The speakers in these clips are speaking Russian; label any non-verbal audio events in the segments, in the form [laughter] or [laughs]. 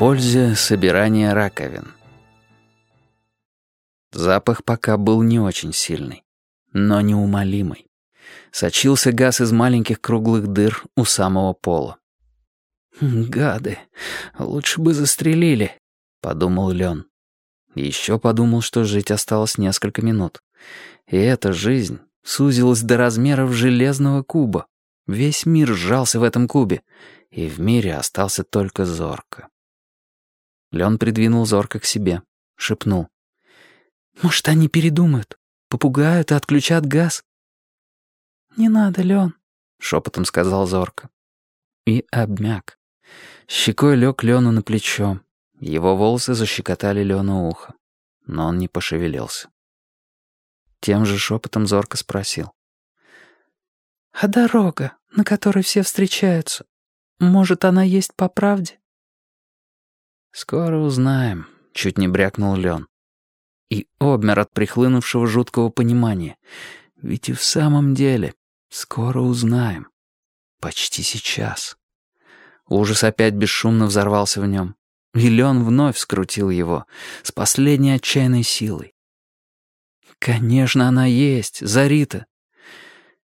Пользе собирания раковин. Запах пока был не очень сильный, но неумолимый. Сочился газ из маленьких круглых дыр у самого пола. «Гады, лучше бы застрелили», — подумал Лен. Еще подумал, что жить осталось несколько минут. И эта жизнь сузилась до размеров железного куба. Весь мир сжался в этом кубе, и в мире остался только Зорко. Лен придвинул зорко к себе, шепнул. «Может, они передумают, попугают и отключат газ?» «Не надо, Лен», — шепотом сказал зорко. И обмяк. Щекой лег Лену на плечо. Его волосы защекотали Лену ухо. Но он не пошевелился. Тем же шепотом зорко спросил. «А дорога, на которой все встречаются, может, она есть по правде?» «Скоро узнаем», — чуть не брякнул Лен. И обмер от прихлынувшего жуткого понимания. Ведь и в самом деле скоро узнаем. Почти сейчас. Ужас опять бесшумно взорвался в нем. И Лен вновь скрутил его с последней отчаянной силой. «Конечно, она есть, Зарита».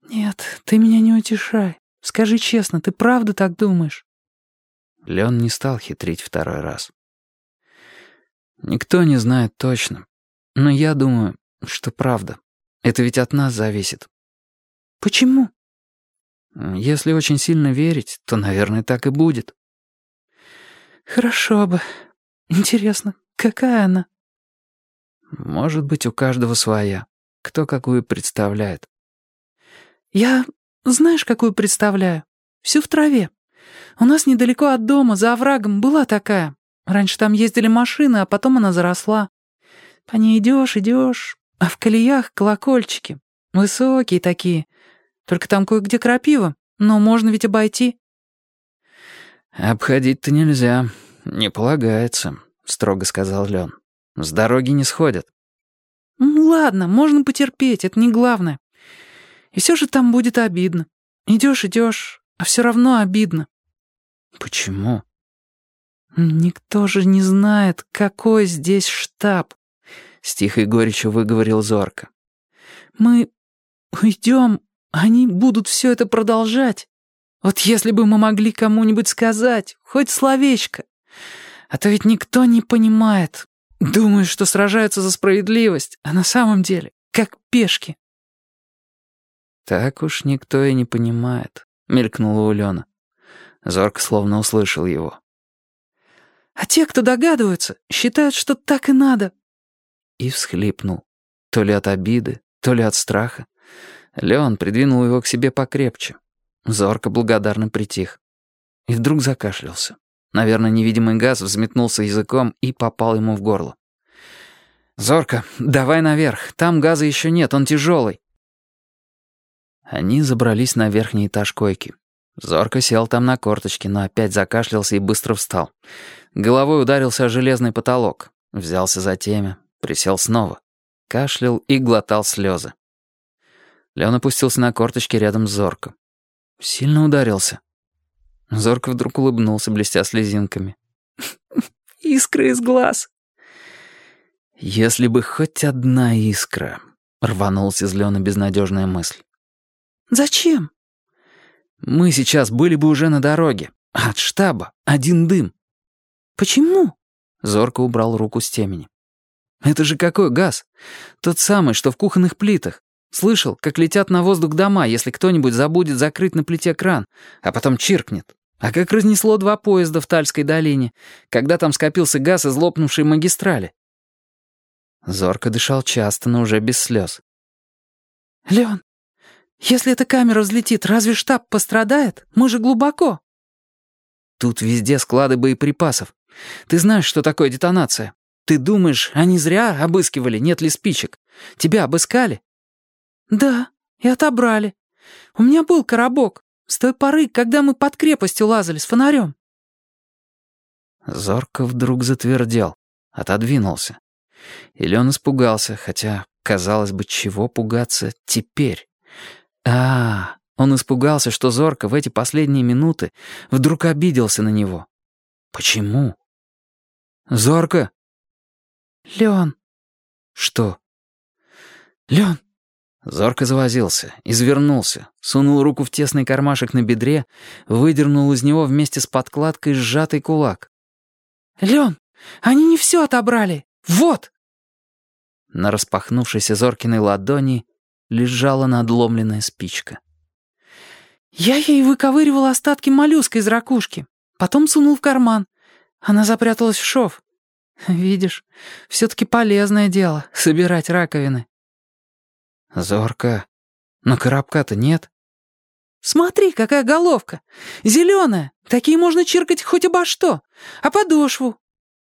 «Нет, ты меня не утешай. Скажи честно, ты правда так думаешь?» Лен не стал хитрить второй раз. «Никто не знает точно. Но я думаю, что правда. Это ведь от нас зависит». «Почему?» «Если очень сильно верить, то, наверное, так и будет». «Хорошо бы. Интересно, какая она?» «Может быть, у каждого своя. Кто какую представляет». «Я, знаешь, какую представляю? Всю в траве. У нас недалеко от дома, за оврагом, была такая. Раньше там ездили машины, а потом она заросла. По ней идешь, идешь, а в колеях колокольчики. Высокие такие. Только там кое-где крапива, но можно ведь обойти». «Обходить-то нельзя, не полагается», — строго сказал Лен. «С дороги не сходят». «Ну ладно, можно потерпеть, это не главное. И все же там будет обидно. Идешь, идешь, а все равно обидно. «Почему?» «Никто же не знает, какой здесь штаб», — с тихой горечью выговорил Зорко. «Мы уйдем, они будут все это продолжать. Вот если бы мы могли кому-нибудь сказать, хоть словечко. А то ведь никто не понимает. Думают, что сражаются за справедливость, а на самом деле как пешки». «Так уж никто и не понимает», — мелькнула у Лена. Зорко словно услышал его. «А те, кто догадываются, считают, что так и надо». И всхлипнул. То ли от обиды, то ли от страха. Леон придвинул его к себе покрепче. Зорко благодарно притих. И вдруг закашлялся. Наверное, невидимый газ взметнулся языком и попал ему в горло. «Зорко, давай наверх. Там газа еще нет, он тяжелый». Они забрались на верхний этаж койки. Зорко сел там на корточки, но опять закашлялся и быстро встал. Головой ударился о железный потолок. Взялся за темя, присел снова. Кашлял и глотал слезы. Леон опустился на корточки рядом с Зорко. Сильно ударился. Зорко вдруг улыбнулся, блестя слезинками. [laughs] «Искра из глаз». «Если бы хоть одна искра», — рванулась из Леона безнадежная мысль. «Зачем?» Мы сейчас были бы уже на дороге. От штаба один дым. Почему? Зорко убрал руку с темени. Это же какой газ? Тот самый, что в кухонных плитах. Слышал, как летят на воздух дома, если кто-нибудь забудет закрыть на плите кран, а потом чиркнет. А как разнесло два поезда в Тальской долине, когда там скопился газ из лопнувшей магистрали. Зорко дышал часто, но уже без слез. «Леон, если эта камера взлетит, разве штаб пострадает? Мы же глубоко». «Тут везде склады боеприпасов. Ты знаешь, что такое детонация? Ты думаешь, они зря обыскивали, нет ли спичек? Тебя обыскали?» «Да, и отобрали. У меня был коробок. С той поры, когда мы под крепостью лазали с фонарем». Зорко вдруг затвердел, отодвинулся. Или он испугался, хотя, казалось бы, чего пугаться теперь? А, он испугался, что Зорко в эти последние минуты вдруг обиделся на него. Почему? Зорка!» «Лен!» «Что?» «Лен!» Зорко завозился, извернулся, сунул руку в тесный кармашек на бедре, выдернул из него вместе с подкладкой сжатый кулак. «Лен, они не все отобрали! Вот!» На распахнувшейся Зоркиной ладони лежала надломленная спичка. «Я ей выковыривал остатки моллюска из ракушки, потом сунул в карман. Она запряталась в шов. Видишь, все-таки полезное дело — собирать раковины». «Зорка, но коробка-то нет». «Смотри, какая головка! Зеленая! Такие можно чиркать хоть обо что! А подошву?